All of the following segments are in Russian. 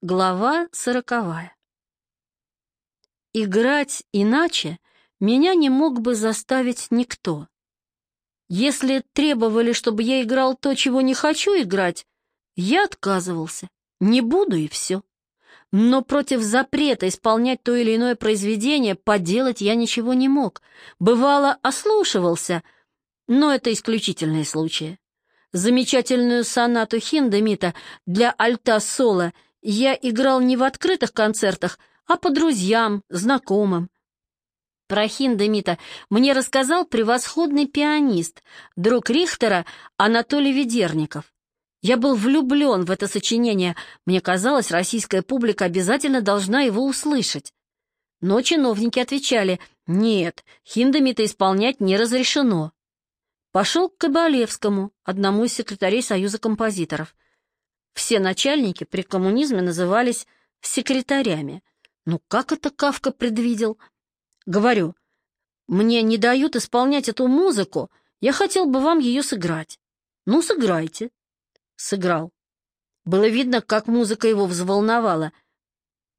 Глава сороковая. Играть иначе меня не мог бы заставить никто. Если требовали, чтобы я играл то, чего не хочу играть, я отказывался. Не буду и все. Но против запрета исполнять то или иное произведение поделать я ничего не мог. Бывало, ослушивался, но это исключительные случаи. Замечательную сонату Хиндемита для альта-соло — я играл не в открытых концертах, а по друзьям, знакомым. Про Хиндемита мне рассказал превосходный пианист, друг Рихтера Анатолий Ведерников. Я был влюблен в это сочинение, мне казалось, российская публика обязательно должна его услышать. Но чиновники отвечали, нет, Хиндемита исполнять не разрешено. Пошел к Кабалевскому, одному из секретарей Союза композиторов — все начальники при коммунизме назывались секретарями. Ну как это Кавка предвидел? Говорю, мне не дают исполнять эту музыку, я хотел бы вам ее сыграть. Ну, сыграйте. Сыграл. Было видно, как музыка его взволновала.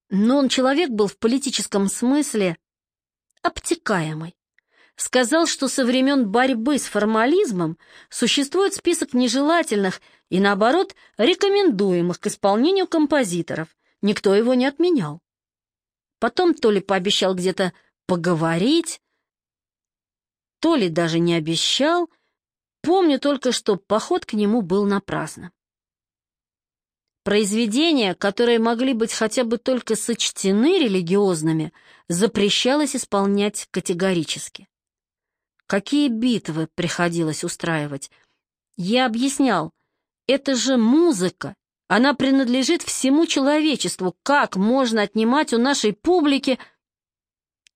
Но он человек был в политическом смысле обтекаемый сказал, что со времен борьбы с формализмом существует список нежелательных и, наоборот, рекомендуемых к исполнению композиторов. Никто его не отменял. Потом то ли пообещал где-то поговорить, то ли даже не обещал. Помню только, что поход к нему был напрасно. Произведения, которые могли быть хотя бы только сочтены религиозными, запрещалось исполнять категорически. Какие битвы приходилось устраивать. Я объяснял, это же музыка, она принадлежит всему человечеству. Как можно отнимать у нашей публики...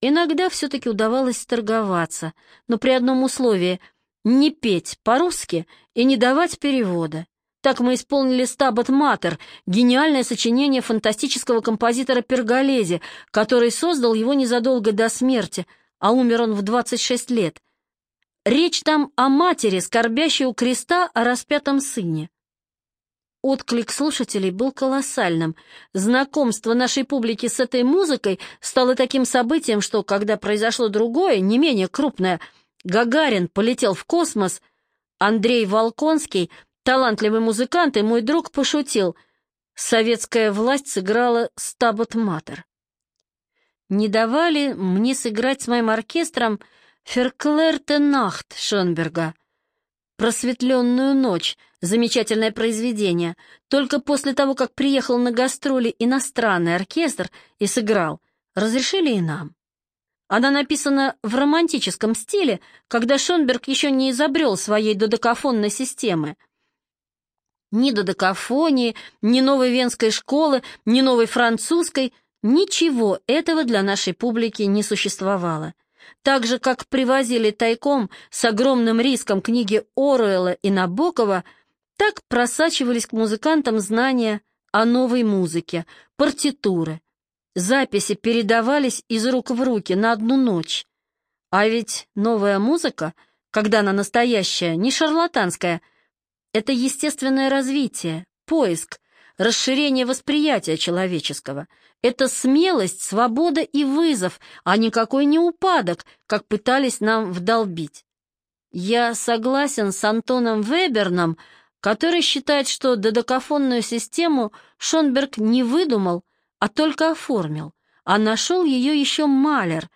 Иногда все-таки удавалось торговаться, но при одном условии — не петь по-русски и не давать перевода. Так мы исполнили «Стабат Матер», гениальное сочинение фантастического композитора Перголези, который создал его незадолго до смерти, а умер он в 26 лет — Речь там о матери, скорбящей у креста о распятом сыне. Отклик слушателей был колоссальным. Знакомство нашей публики с этой музыкой стало таким событием, что, когда произошло другое, не менее крупное, Гагарин полетел в космос, Андрей Волконский, талантливый музыкант и мой друг, пошутил. Советская власть сыграла «Стабот Матер». Не давали мне сыграть с моим оркестром — Ферклерте Нахт Шонберга. «Просветленную ночь» — замечательное произведение. Только после того, как приехал на гастроли иностранный оркестр и сыграл, разрешили и нам. Она написана в романтическом стиле, когда Шонберг еще не изобрел своей додекафонной системы. Ни додекафонии, ни новой венской школы, ни новой французской — ничего этого для нашей публики не существовало. Так же, как привозили тайком с огромным риском книги Оруэлла и Набокова, так просачивались к музыкантам знания о новой музыке, партитуры. Записи передавались из рук в руки на одну ночь. А ведь новая музыка, когда она настоящая, не шарлатанская, это естественное развитие, поиск, расширение восприятия человеческого. Это смелость, свобода и вызов, а никакой не упадок, как пытались нам вдолбить. Я согласен с Антоном Веберном, который считает, что додекафонную систему Шонберг не выдумал, а только оформил, а нашел ее еще Малер.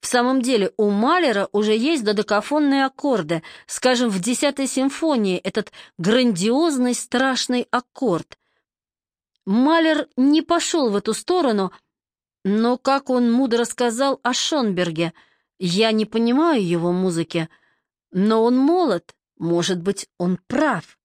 В самом деле у Малера уже есть додекафонные аккорды, скажем, в десятой симфонии этот грандиозный страшный аккорд. Малер не пошел в эту сторону, но, как он мудро сказал о Шонберге, я не понимаю его музыки, но он молод, может быть, он прав.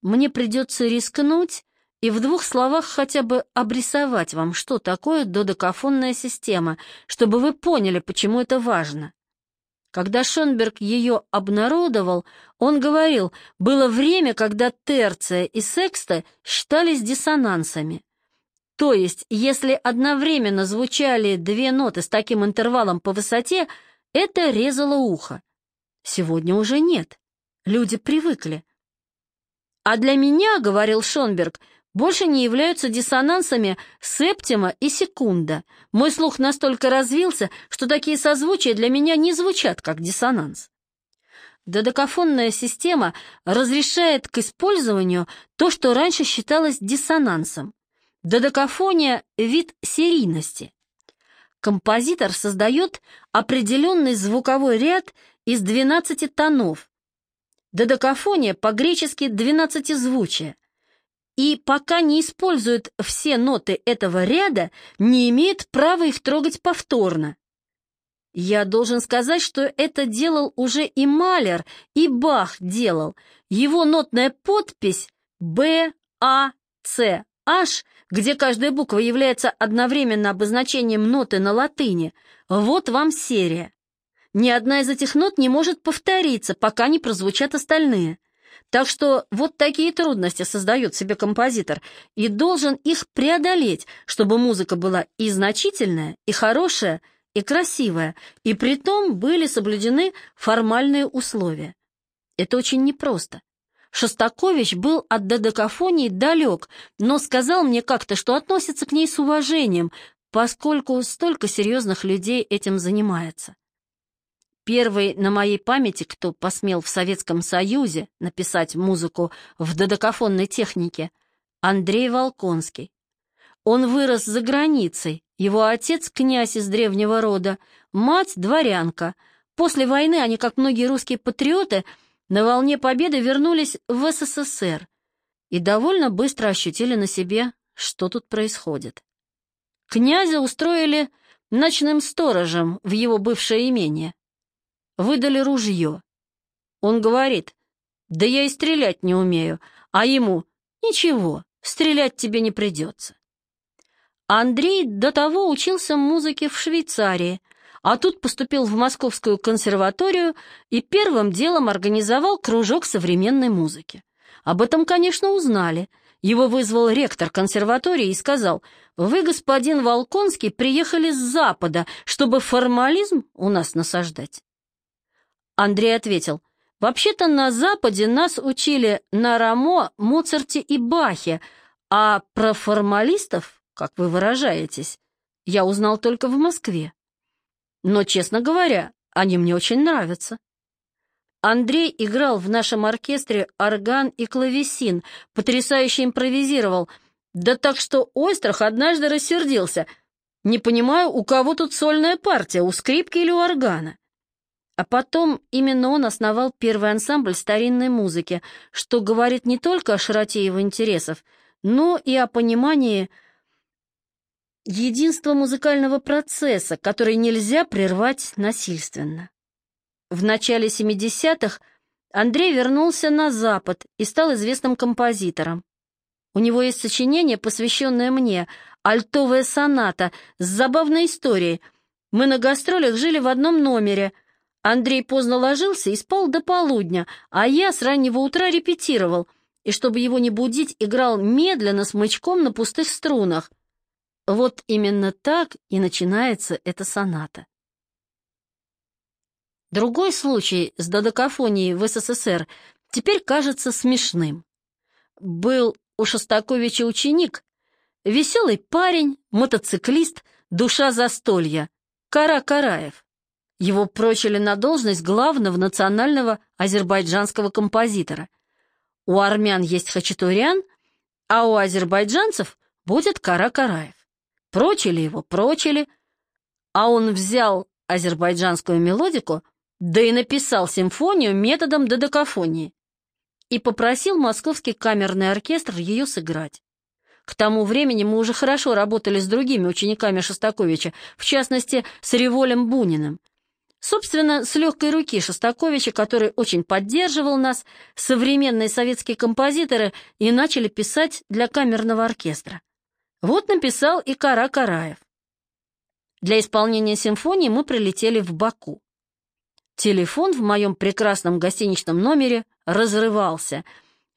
Мне придется рискнуть и в двух словах хотя бы обрисовать вам, что такое додекафонная система, чтобы вы поняли, почему это важно. Когда Шонберг ее обнародовал, он говорил, было время, когда терция и секста считались диссонансами. То есть, если одновременно звучали две ноты с таким интервалом по высоте, это резало ухо. Сегодня уже нет. Люди привыкли. А для меня, говорил Шонберг, больше не являются диссонансами септима и секунда. Мой слух настолько развился, что такие созвучия для меня не звучат как диссонанс. Додекафонная система разрешает к использованию то, что раньше считалось диссонансом. Додекафония – вид серийности. Композитор создает определенный звуковой ряд из 12 тонов. Додекафония по-гречески «двенадцатизвучие» и пока не использует все ноты этого ряда, не имеет права их трогать повторно. Я должен сказать, что это делал уже и Малер, и Бах делал. Его нотная подпись «Б», «А», «С», «H», где каждая буква является одновременно обозначением ноты на латыни, вот вам серия. Ни одна из этих нот не может повториться, пока не прозвучат остальные. Так что вот такие трудности создает себе композитор и должен их преодолеть, чтобы музыка была и значительная, и хорошая, и красивая, и при том были соблюдены формальные условия. Это очень непросто. Шостакович был от додекафонии далек, но сказал мне как-то, что относится к ней с уважением, поскольку столько серьезных людей этим занимается. Первый на моей памяти, кто посмел в Советском Союзе написать музыку в додекафонной технике, Андрей Волконский. Он вырос за границей, его отец — князь из древнего рода, мать — дворянка. После войны они, как многие русские патриоты, на волне победы вернулись в СССР и довольно быстро ощутили на себе, что тут происходит. Князя устроили ночным сторожем в его бывшее имение выдали ружье. Он говорит, да я и стрелять не умею, а ему, ничего, стрелять тебе не придется. Андрей до того учился музыке в Швейцарии, а тут поступил в Московскую консерваторию и первым делом организовал кружок современной музыки. Об этом, конечно, узнали. Его вызвал ректор консерватории и сказал, «Вы, господин Волконский, приехали с Запада, чтобы формализм у нас насаждать». Андрей ответил, «Вообще-то на Западе нас учили на Рамо, Моцарте и Бахе, а про формалистов, как вы выражаетесь, я узнал только в Москве. Но, честно говоря, они мне очень нравятся». Андрей играл в нашем оркестре орган и клавесин, потрясающе импровизировал, да так что Ойстрах однажды рассердился. «Не понимаю, у кого тут сольная партия, у скрипки или у органа?» А потом именно он основал первый ансамбль старинной музыки, что говорит не только о широте его интересов, но и о понимании единства музыкального процесса, который нельзя прервать насильственно. В начале 70-х Андрей вернулся на Запад и стал известным композитором. У него есть сочинение, посвященное мне, «Альтовая соната» с забавной историей. Мы на гастролях жили в одном номере — Андрей поздно ложился и спал до полудня, а я с раннего утра репетировал, и, чтобы его не будить, играл медленно смычком на пустых струнах. Вот именно так и начинается эта соната. Другой случай с додекафонией в СССР теперь кажется смешным. Был у Шостаковича ученик, веселый парень, мотоциклист, душа застолья, Кара Караев. Его прочили на должность главного национального азербайджанского композитора. У армян есть Хачатурян, а у азербайджанцев будет Кара-Караев. Прочили его, прочили, а он взял азербайджанскую мелодику, да и написал симфонию методом додекафонии и попросил московский камерный оркестр ее сыграть. К тому времени мы уже хорошо работали с другими учениками Шостаковича, в частности, с Револем Буниным, Собственно, с легкой руки Шостаковича, который очень поддерживал нас, современные советские композиторы и начали писать для камерного оркестра. Вот написал и Кара Караев. Для исполнения симфонии мы прилетели в Баку. Телефон в моем прекрасном гостиничном номере разрывался.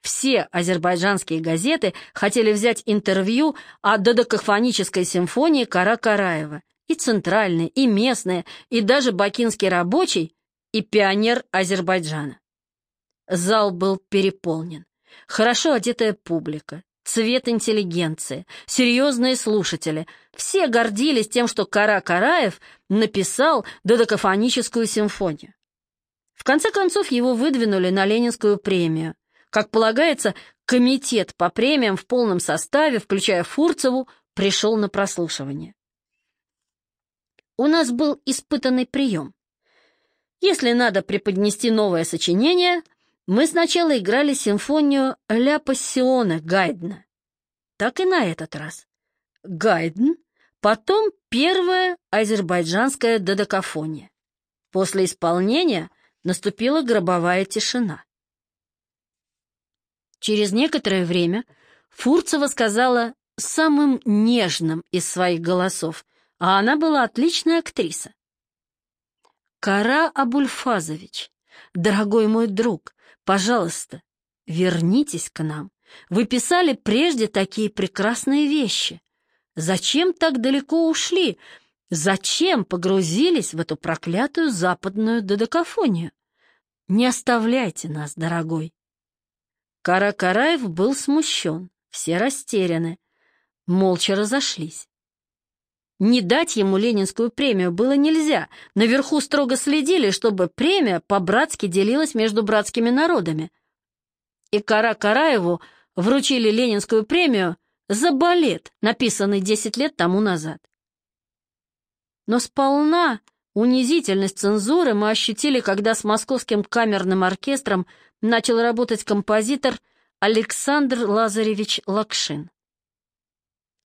Все азербайджанские газеты хотели взять интервью о додекафонической симфонии Кара Караева и центральные, и местные, и даже бакинский рабочий, и пионер Азербайджана. Зал был переполнен. Хорошо одетая публика, цвет интеллигенции, серьезные слушатели. Все гордились тем, что Кара Караев написал додекафоническую симфонию. В конце концов его выдвинули на Ленинскую премию. Как полагается, комитет по премиям в полном составе, включая Фурцеву, пришел на прослушивание. У нас был испытанный прием. Если надо преподнести новое сочинение, мы сначала играли симфонию «Ля Пассиона» Гайдна. Так и на этот раз. Гайден, потом первая азербайджанская додекафония. После исполнения наступила гробовая тишина. Через некоторое время Фурцева сказала самым нежным из своих голосов, а она была отличная актриса. «Кара Абульфазович, дорогой мой друг, пожалуйста, вернитесь к нам. Вы писали прежде такие прекрасные вещи. Зачем так далеко ушли? Зачем погрузились в эту проклятую западную додекафонию? Не оставляйте нас, дорогой. Каракараев был смущен, все растеряны, молча разошлись. Не дать ему ленинскую премию было нельзя. Наверху строго следили, чтобы премия по-братски делилась между братскими народами. И Кара Караеву вручили ленинскую премию за балет, написанный 10 лет тому назад. Но сполна унизительность цензуры мы ощутили, когда с московским камерным оркестром начал работать композитор Александр Лазаревич Лакшин.